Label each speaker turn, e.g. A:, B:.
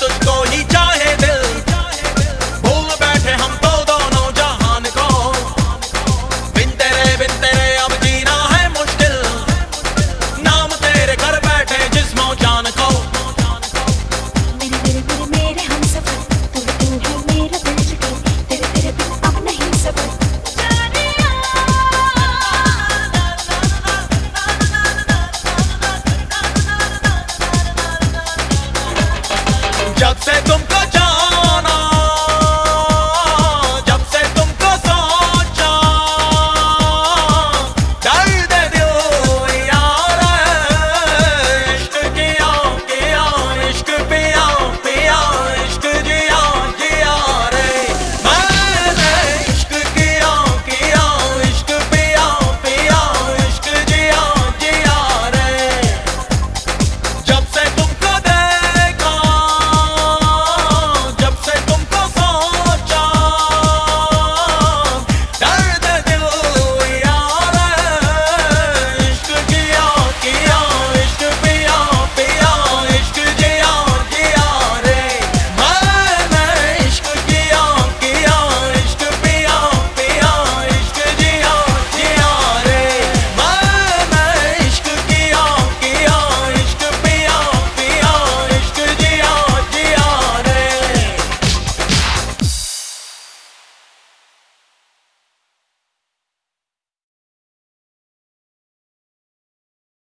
A: touch go